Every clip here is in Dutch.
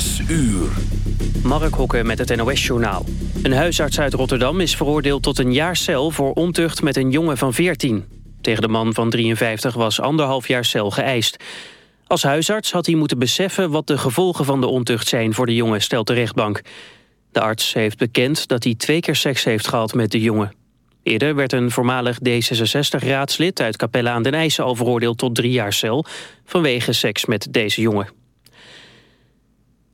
6 uur. Mark Hokke met het NOS-journaal. Een huisarts uit Rotterdam is veroordeeld tot een jaar cel... voor ontucht met een jongen van 14. Tegen de man van 53 was anderhalf jaar cel geëist. Als huisarts had hij moeten beseffen... wat de gevolgen van de ontucht zijn voor de jongen, stelt de rechtbank. De arts heeft bekend dat hij twee keer seks heeft gehad met de jongen. Eerder werd een voormalig D66-raadslid uit Capelle aan den IJssel al veroordeeld tot drie jaar cel... vanwege seks met deze jongen.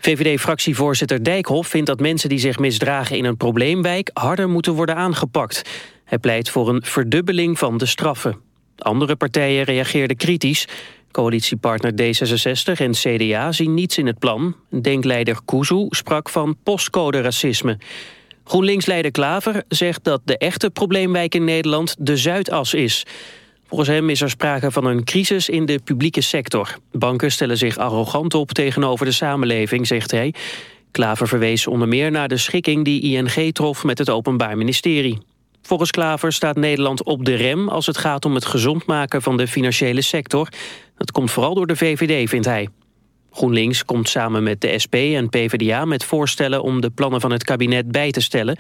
VVD-fractievoorzitter Dijkhoff vindt dat mensen die zich misdragen in een probleemwijk harder moeten worden aangepakt. Hij pleit voor een verdubbeling van de straffen. Andere partijen reageerden kritisch. Coalitiepartner D66 en CDA zien niets in het plan. Denkleider Kuzu sprak van postcode-racisme. GroenLinks-leider Klaver zegt dat de echte probleemwijk in Nederland de Zuidas is. Volgens hem is er sprake van een crisis in de publieke sector. Banken stellen zich arrogant op tegenover de samenleving, zegt hij. Klaver verwees onder meer naar de schikking die ING trof met het Openbaar Ministerie. Volgens Klaver staat Nederland op de rem als het gaat om het gezond maken van de financiële sector. Dat komt vooral door de VVD, vindt hij. GroenLinks komt samen met de SP en PvdA met voorstellen om de plannen van het kabinet bij te stellen.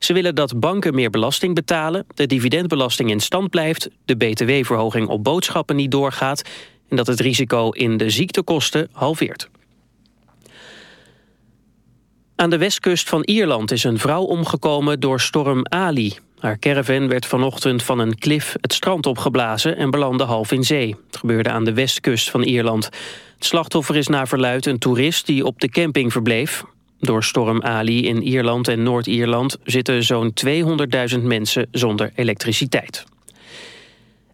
Ze willen dat banken meer belasting betalen, de dividendbelasting in stand blijft, de btw-verhoging op boodschappen niet doorgaat en dat het risico in de ziektekosten halveert. Aan de westkust van Ierland is een vrouw omgekomen door storm Ali. Haar caravan werd vanochtend van een klif het strand opgeblazen en belandde half in zee. Het gebeurde aan de westkust van Ierland. Het slachtoffer is naar verluid een toerist die op de camping verbleef. Door storm Ali in Ierland en Noord-Ierland zitten zo'n 200.000 mensen zonder elektriciteit.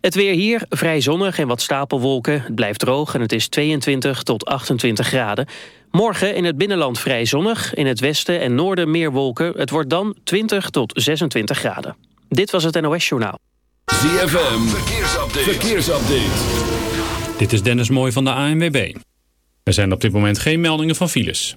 Het weer hier, vrij zonnig en wat stapelwolken. Het blijft droog en het is 22 tot 28 graden. Morgen in het binnenland vrij zonnig. In het westen en noorden meer wolken. Het wordt dan 20 tot 26 graden. Dit was het NOS Journaal. ZFM, verkeersupdate. verkeersupdate. Dit is Dennis Mooij van de ANWB. Er zijn op dit moment geen meldingen van files.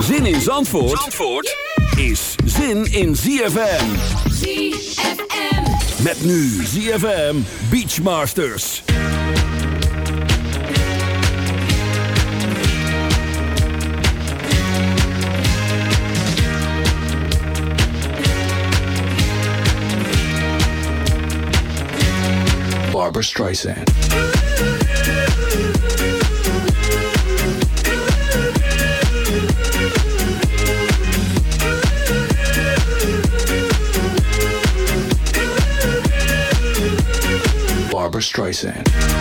Zin in Zandvoort, Zandvoort is zin in ZFM. ZFM. Met nu ZFM Beachmasters. Barbara Streisand. Streisand.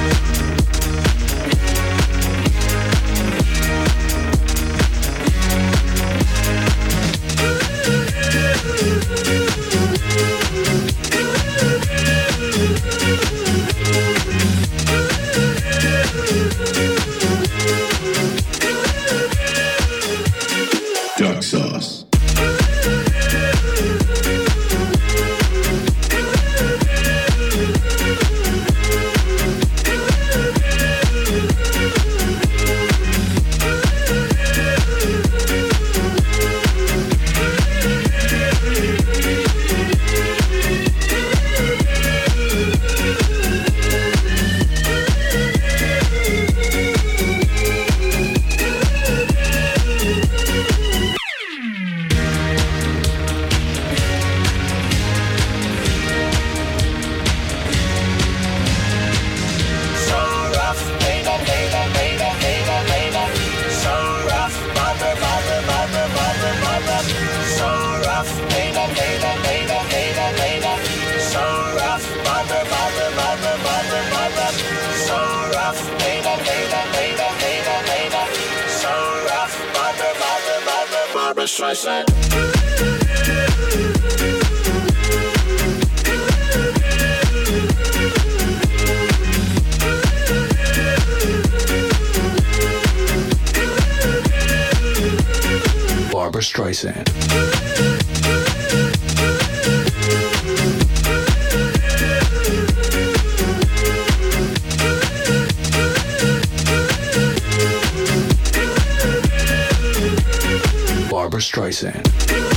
Streisand.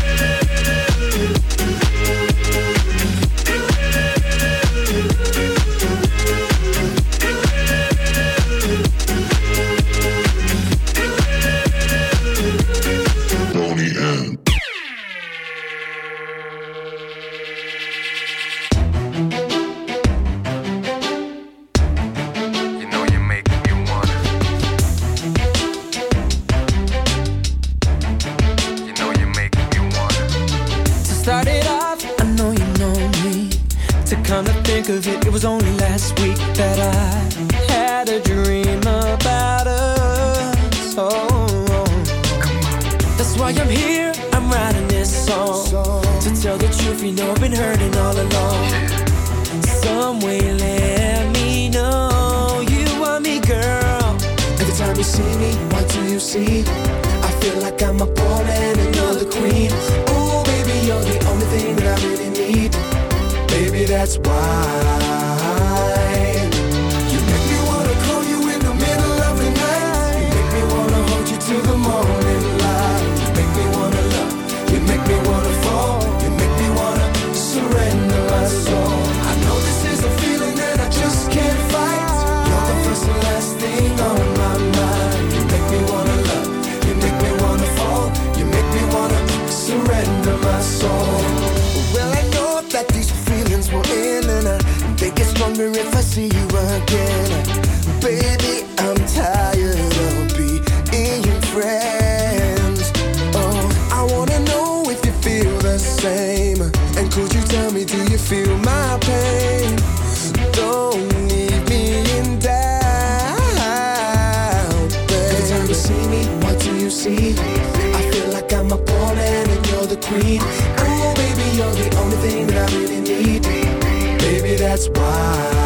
that's why.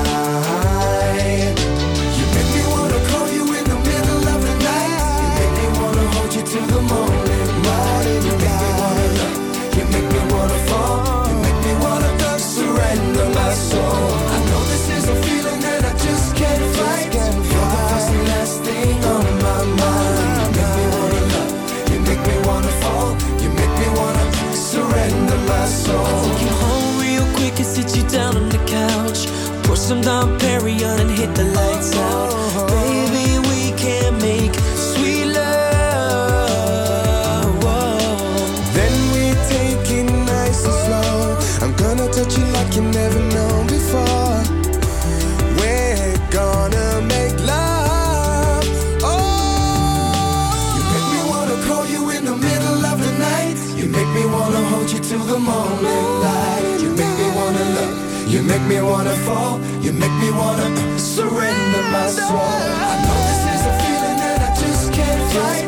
some Dom Perignon and hit the lights out. Baby, we can make sweet love. Whoa. Then we take it nice and slow. I'm gonna touch you like you never known before. We're gonna make love. Oh, you make me wanna call you in the middle of the night. You make me wanna hold you till the morning light. You make me wanna love. You make me wanna fall you make me wanna surrender my soul. I know this is a feeling that I just can't fight.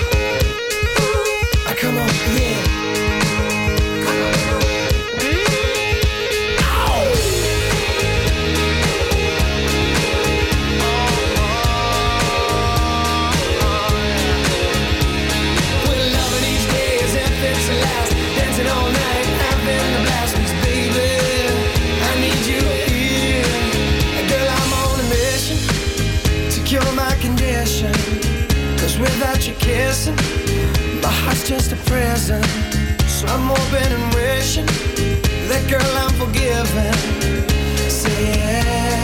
kissing. My heart's just a prison. So I'm hoping and wishing that girl I'm forgiven. Say yeah.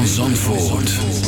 Van Zandvoort.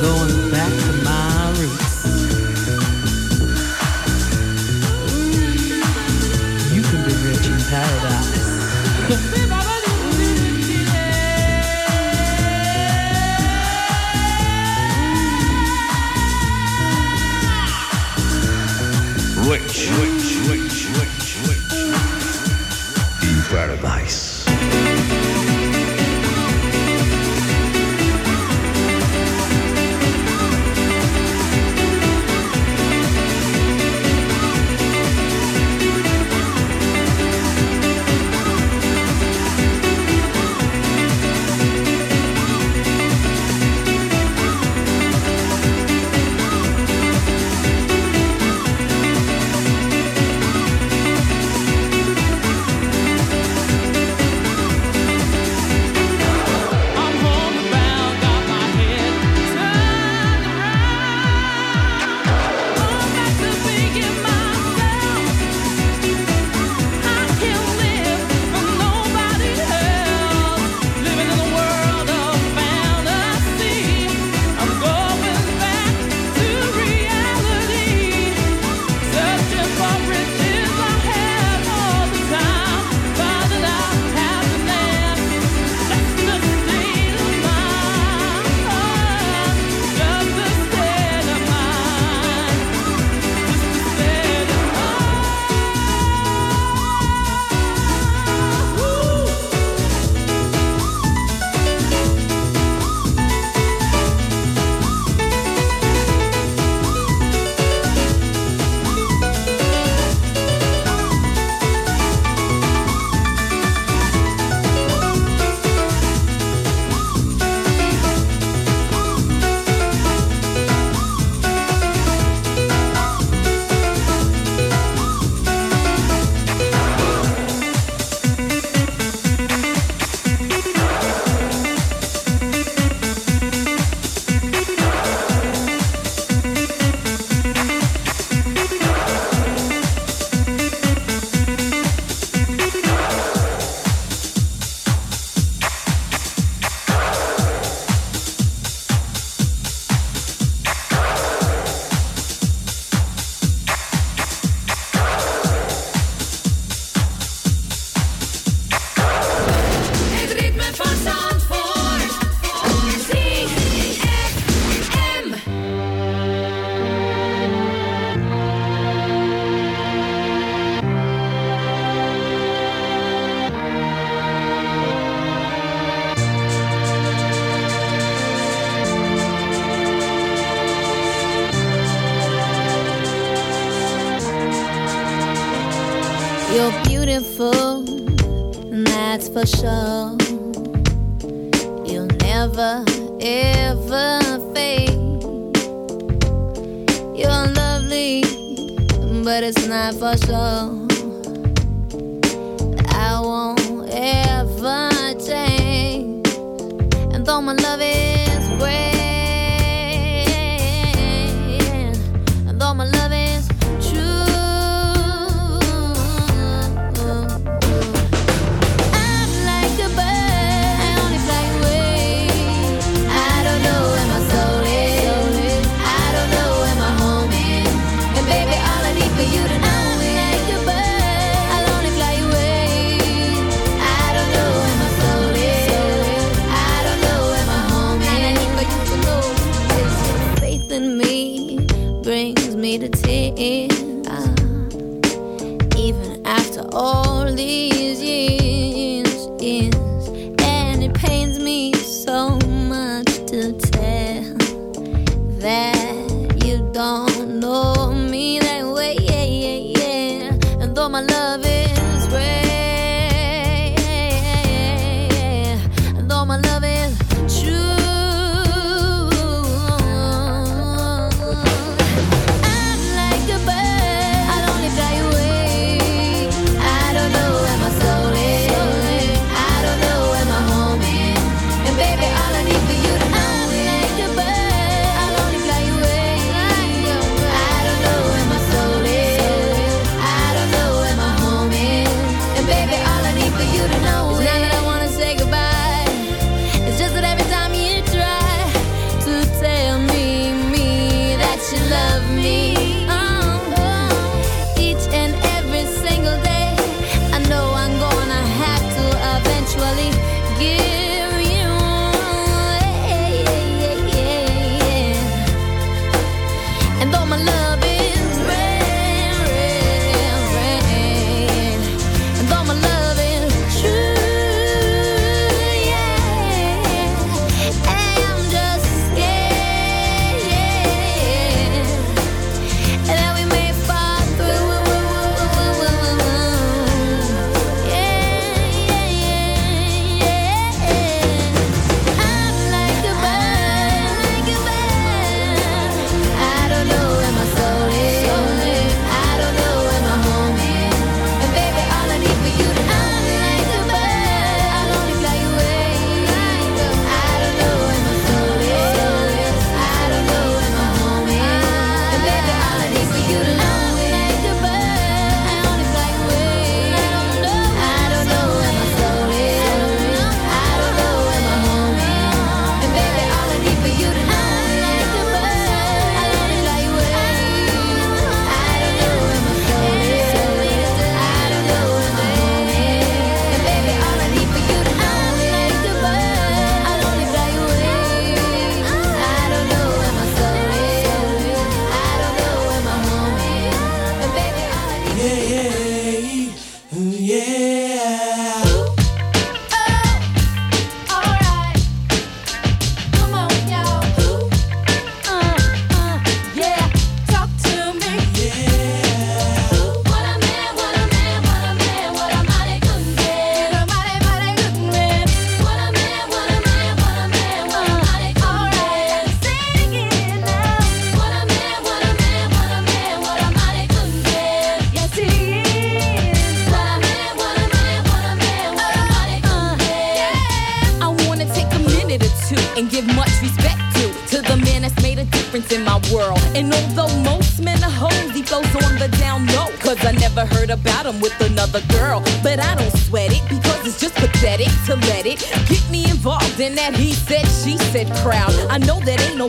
Going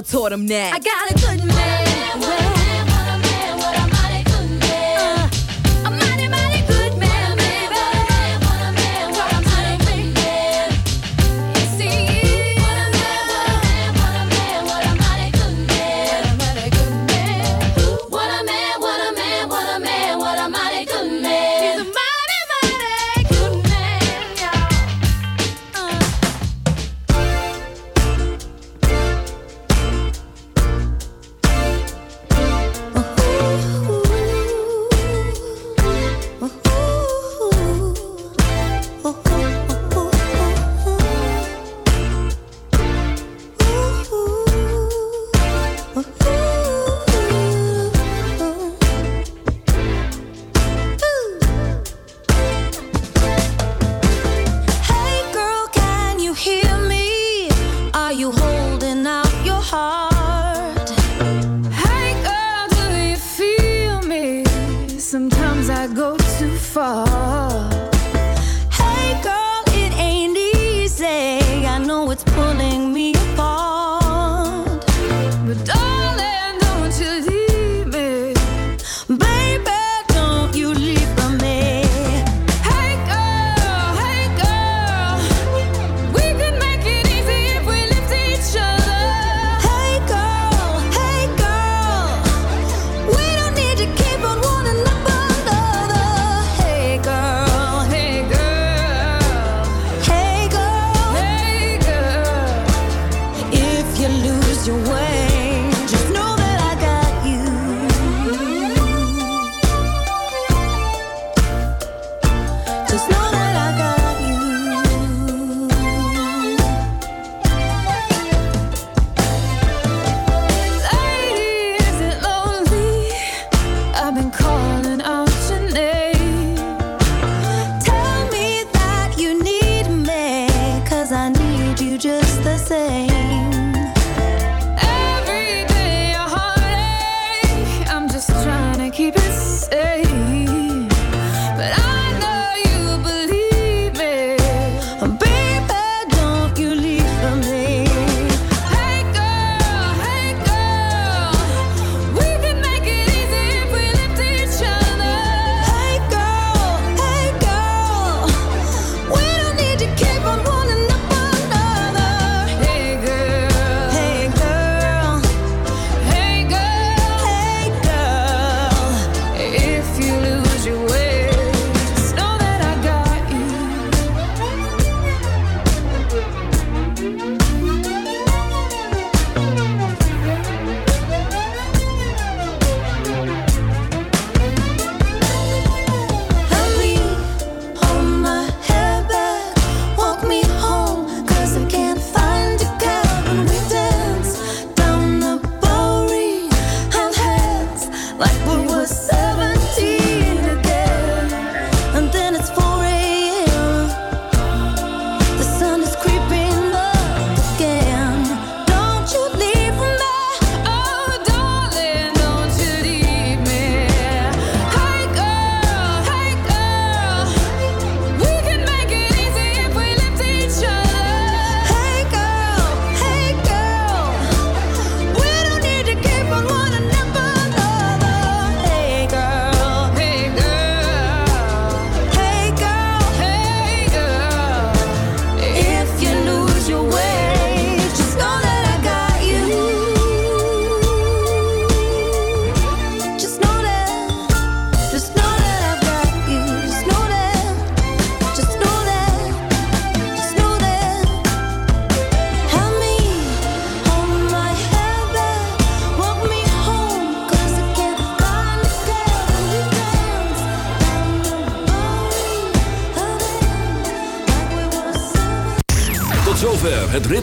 i told taught him that. I got a good man. fall.